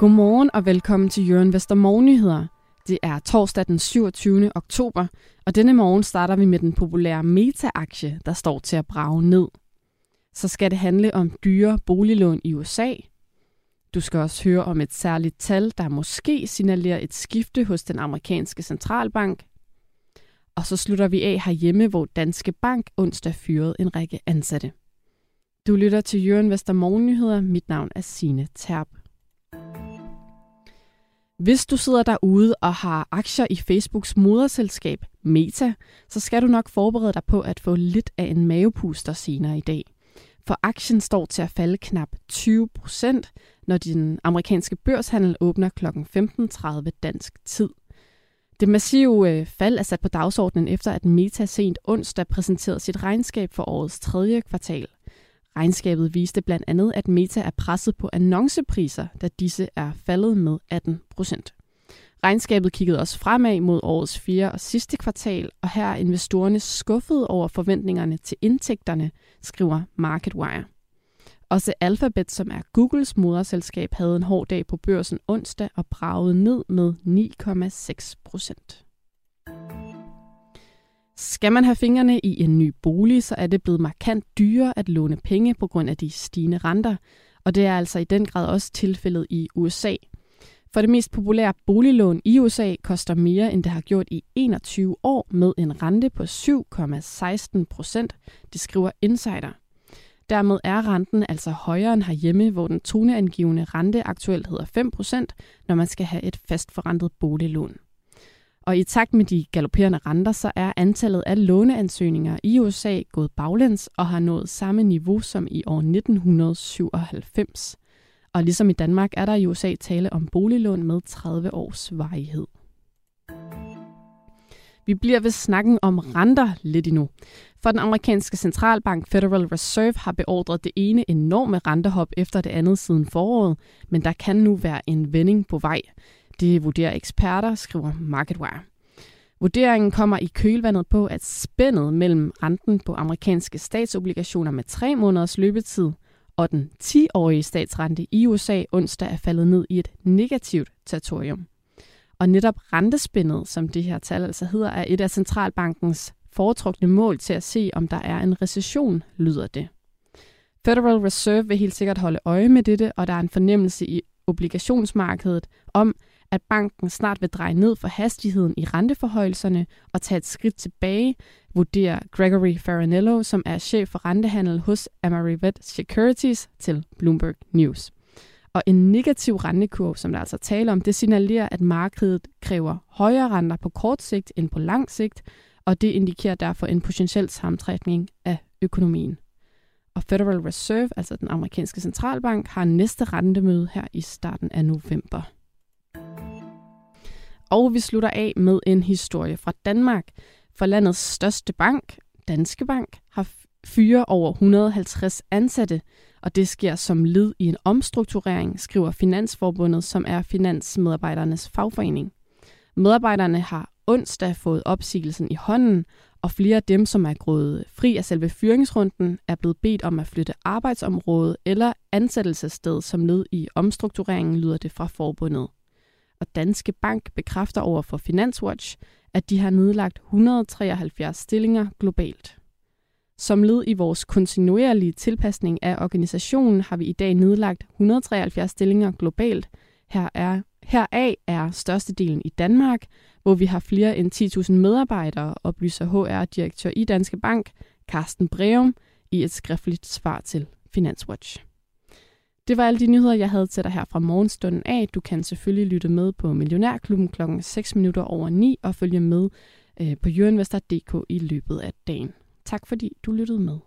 Godmorgen og velkommen til Jørgen Vester Morgennyheder. Det er torsdag den 27. oktober, og denne morgen starter vi med den populære Meta-aktie, der står til at brage ned. Så skal det handle om dyre boliglån i USA. Du skal også høre om et særligt tal, der måske signalerer et skifte hos den amerikanske centralbank. Og så slutter vi af herhjemme, hvor Danske Bank onsdag fyrede en række ansatte. Du lytter til Jørgen Vester Morgennyheder. Mit navn er Sine Terp. Hvis du sidder derude og har aktier i Facebooks moderselskab Meta, så skal du nok forberede dig på at få lidt af en mavepuster senere i dag. For aktien står til at falde knap 20 procent, når den amerikanske børshandel åbner kl. 15.30 dansk tid. Det massive øh, fald er sat på dagsordenen efter, at Meta sent onsdag præsenterede sit regnskab for årets tredje kvartal. Regnskabet viste blandt andet, at Meta er presset på annoncepriser, da disse er faldet med 18 procent. Regnskabet kiggede også fremad mod årets fjerde og sidste kvartal, og her er investorerne skuffede over forventningerne til indtægterne, skriver MarketWire. Også Alphabet, som er Googles moderselskab, havde en hård dag på børsen onsdag og bragede ned med 9,6 procent. Skal man have fingrene i en ny bolig, så er det blevet markant dyrere at låne penge på grund af de stigende renter, og det er altså i den grad også tilfældet i USA. For det mest populære boliglån i USA koster mere, end det har gjort i 21 år med en rente på 7,16 procent, det skriver Insider. Dermed er renten altså højere end herhjemme, hvor den toneangivende rente aktuelt hedder 5 procent, når man skal have et fastforrentet boliglån. Og i takt med de galopperende renter, så er antallet af låneansøgninger i USA gået baglæns og har nået samme niveau som i år 1997. Og ligesom i Danmark er der i USA tale om boliglån med 30 års varighed. Vi bliver ved snakken om renter lidt endnu. For den amerikanske centralbank Federal Reserve har beordret det ene enorme rentehop efter det andet siden foråret, men der kan nu være en vending på vej. Det vurderer eksperter, skriver MarketWire. Vurderingen kommer i kølvandet på, at spændet mellem renten på amerikanske statsobligationer med tre måneders løbetid og den 10-årige statsrente i USA onsdag er faldet ned i et negativt territorium. Og netop rentespændet, som det her tal altså hedder, er et af centralbankens foretrukne mål til at se, om der er en recession, lyder det. Federal Reserve vil helt sikkert holde øje med dette, og der er en fornemmelse i obligationsmarkedet om, at banken snart vil dreje ned for hastigheden i renteforhøjelserne og tage et skridt tilbage, vurderer Gregory Farinello, som er chef for rentehandel hos Amerivet Securities til Bloomberg News. Og en negativ rentekurve, som der altså taler om, det signalerer, at markedet kræver højere renter på kort sigt end på lang sigt, og det indikerer derfor en potentiel samtrækning af økonomien. Og Federal Reserve, altså den amerikanske centralbank, har næste rentemøde her i starten af november. Og vi slutter af med en historie fra Danmark. For landets største bank, Danske Bank, har fyre over 150 ansatte, og det sker som led i en omstrukturering, skriver Finansforbundet, som er finansmedarbejdernes fagforening. Medarbejderne har onsdag fået opsigelsen i hånden, og flere af dem, som er gået fri af selve fyringsrunden, er blevet bedt om at flytte arbejdsområde eller ansættelsessted som led i omstruktureringen, lyder det fra forbundet og Danske Bank bekræfter over for Finanswatch, at de har nedlagt 173 stillinger globalt. Som led i vores kontinuerlige tilpasning af organisationen har vi i dag nedlagt 173 stillinger globalt. Her er, heraf er størstedelen i Danmark, hvor vi har flere end 10.000 medarbejdere, oplyser HR-direktør i Danske Bank, Carsten Breum, i et skriftligt svar til Finanswatch. Det var alle de nyheder, jeg havde til dig her fra morgenstunden af. Du kan selvfølgelig lytte med på Millionærklubben klokken 6 minutter over 9 og følge med øh, på jørinvestor.dk i løbet af dagen. Tak fordi du lyttede med.